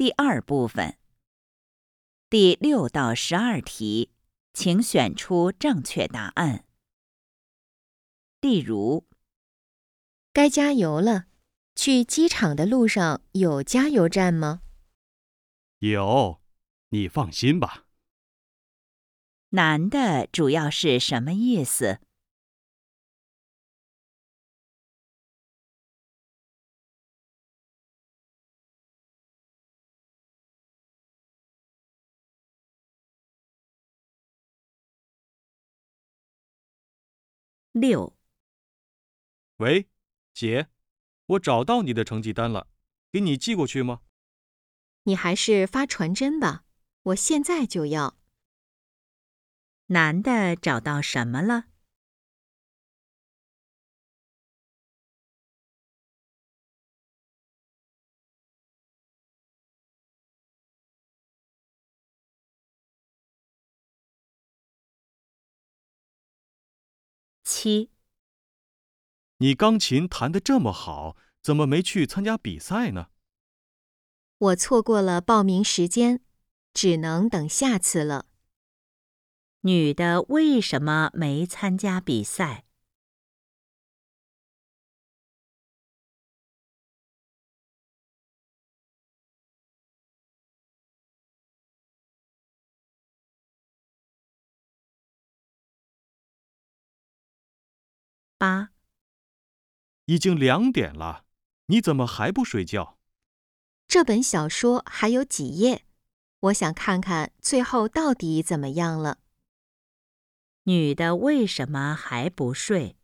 第二部分，第六到十二题，请选出正确答案。例如，该加油了。去机场的路上有加油站吗？有，你放心吧。男的主要是什么意思？六，喂，姐，我找到你的成绩单了，给你寄过去吗？你还是发传真吧，我现在就要。男的找到什么了？七，你钢琴弹得这么好，怎么没去参加比赛呢？我错过了报名时间，只能等下次了。女的为什么没参加比赛？八，已经两点了，你怎么还不睡觉？这本小说还有几页，我想看看最后到底怎么样了。女的为什么还不睡？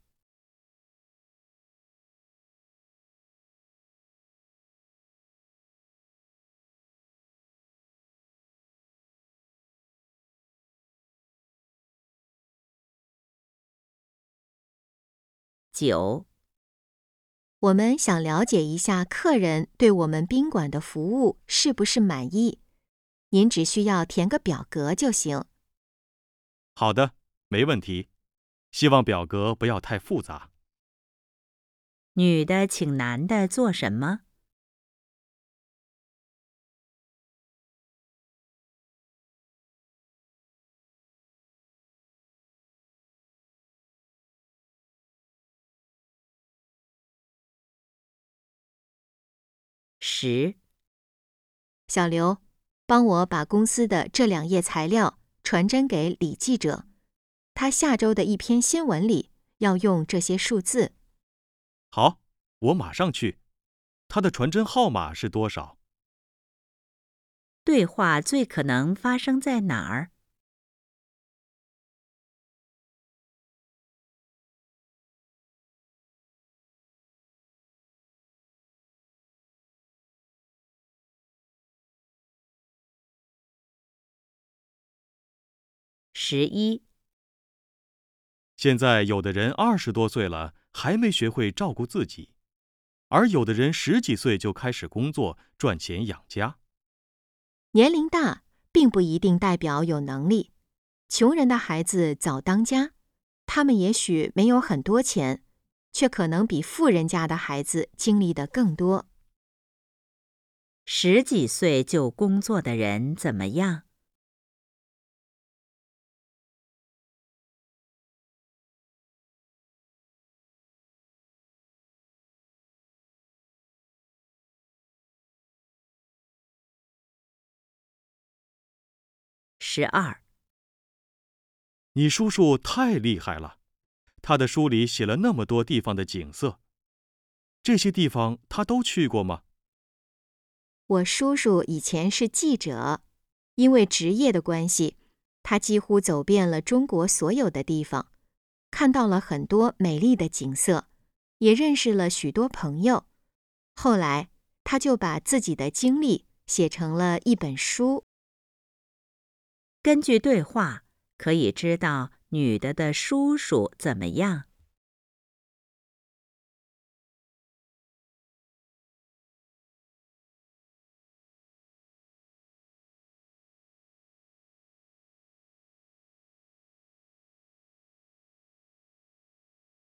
九，我们想了解一下客人对我们宾馆的服务是不是满意，您只需要填个表格就行。好的，没问题。希望表格不要太复杂。女的请男的做什么？十，小刘，帮我把公司的这两页材料传真给李记者，他下周的一篇新闻里要用这些数字。好，我马上去。他的传真号码是多少？对话最可能发生在哪儿？十一，现在有的人二十多岁了还没学会照顾自己，而有的人十几岁就开始工作赚钱养家。年龄大并不一定代表有能力。穷人的孩子早当家，他们也许没有很多钱，却可能比富人家的孩子经历的更多。十几岁就工作的人怎么样？十二，你叔叔太厉害了，他的书里写了那么多地方的景色，这些地方他都去过吗？我叔叔以前是记者，因为职业的关系，他几乎走遍了中国所有的地方，看到了很多美丽的景色，也认识了许多朋友。后来，他就把自己的经历写成了一本书。根据对话，可以知道女的的叔叔怎么样。